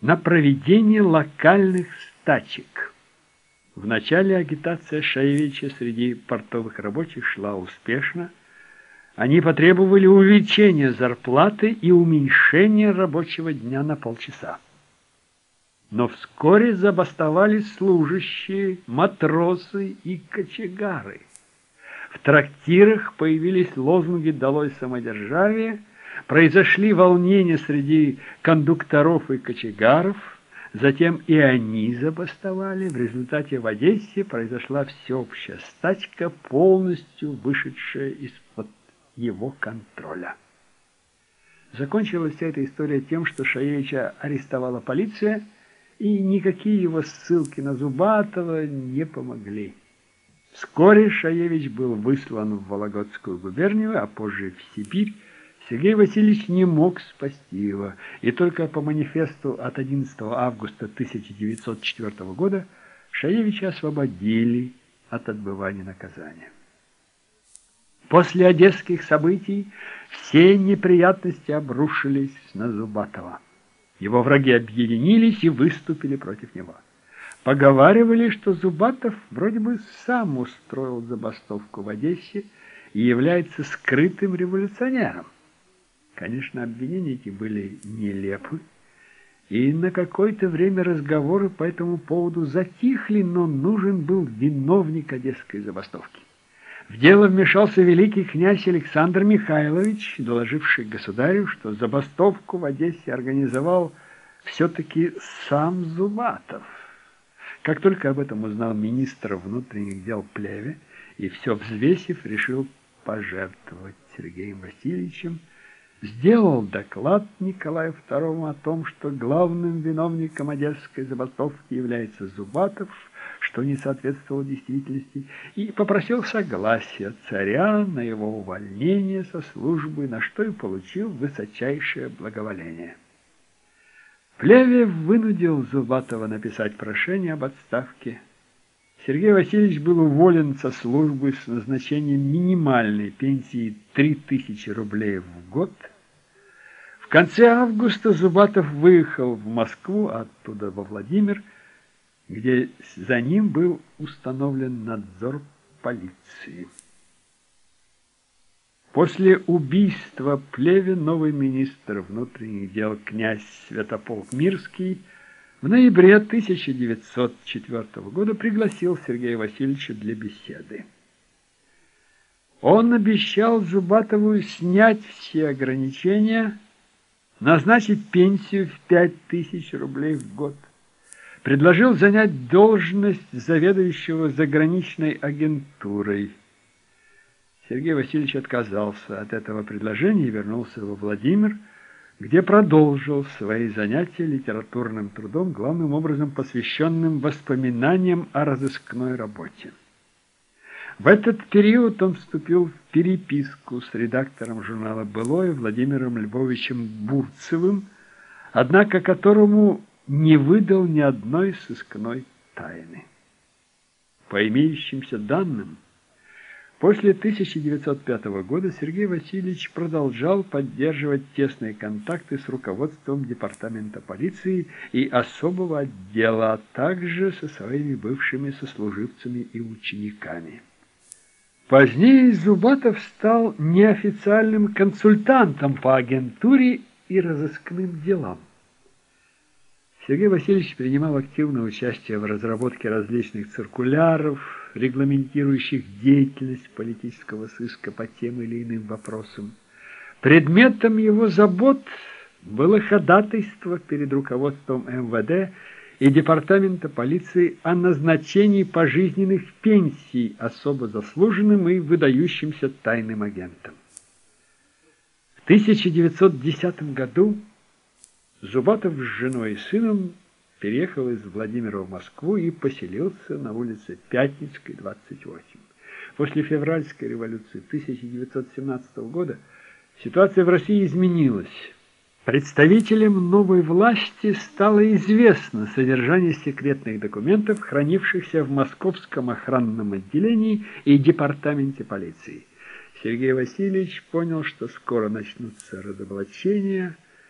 на проведение локальных стачек. В начале агитация Шаевича среди портовых рабочих шла успешно. Они потребовали увеличения зарплаты и уменьшения рабочего дня на полчаса. Но вскоре забастовали служащие, матросы и кочегары. В трактирах появились лозунги «Долой самодержавие», произошли волнения среди кондукторов и кочегаров, затем и они забастовали. В результате в Одессе произошла всеобщая стачка, полностью вышедшая из-под его контроля. Закончилась вся эта история тем, что Шаевича арестовала полиция, и никакие его ссылки на Зубатова не помогли. Вскоре Шаевич был выслан в Вологодскую губернию, а позже в Сибирь. Сергей Васильевич не мог спасти его, и только по манифесту от 11 августа 1904 года Шаевича освободили от отбывания наказания. После одесских событий все неприятности обрушились на Зубатова. Его враги объединились и выступили против него. Поговаривали, что Зубатов вроде бы сам устроил забастовку в Одессе и является скрытым революционером. Конечно, обвинения эти были нелепы, и на какое-то время разговоры по этому поводу затихли, но нужен был виновник одесской забастовки. В дело вмешался великий князь Александр Михайлович, доложивший государю, что забастовку в Одессе организовал все-таки сам Зубатов. Как только об этом узнал министр внутренних дел Плеве и все взвесив, решил пожертвовать Сергеем Васильевичем, сделал доклад Николаю II о том, что главным виновником одесской забастовки является Зубатов, что не соответствовало действительности, и попросил согласия царя на его увольнение со службы, на что и получил высочайшее благоволение. Плеве вынудил Зубатова написать прошение об отставке. Сергей Васильевич был уволен со службы с назначением минимальной пенсии 3000 рублей в год. В конце августа Зубатов выехал в Москву, оттуда во Владимир, где за ним был установлен надзор полиции. После убийства Плеве новый министр внутренних дел князь Святополк Мирский в ноябре 1904 года пригласил Сергея Васильевича для беседы. Он обещал Зубатову снять все ограничения, назначить пенсию в 5000 рублей в год. Предложил занять должность заведующего заграничной агентурой – Сергей Васильевич отказался от этого предложения и вернулся во Владимир, где продолжил свои занятия литературным трудом, главным образом посвященным воспоминаниям о разыскной работе. В этот период он вступил в переписку с редактором журнала «Былое» Владимиром Львовичем Бурцевым, однако которому не выдал ни одной сыскной тайны. По имеющимся данным, После 1905 года Сергей Васильевич продолжал поддерживать тесные контакты с руководством департамента полиции и особого отдела, а также со своими бывшими сослуживцами и учениками. Позднее Зубатов стал неофициальным консультантом по агентуре и разыскным делам. Сергей Васильевич принимал активное участие в разработке различных циркуляров, регламентирующих деятельность политического сыска по тем или иным вопросам. Предметом его забот было ходатайство перед руководством МВД и Департамента полиции о назначении пожизненных пенсий особо заслуженным и выдающимся тайным агентам. В 1910 году Зубатов с женой и сыном переехал из Владимира в Москву и поселился на улице Пятницкой, 28. После февральской революции 1917 года ситуация в России изменилась. Представителям новой власти стало известно содержание секретных документов, хранившихся в Московском охранном отделении и департаменте полиции. Сергей Васильевич понял, что скоро начнутся разоблачения –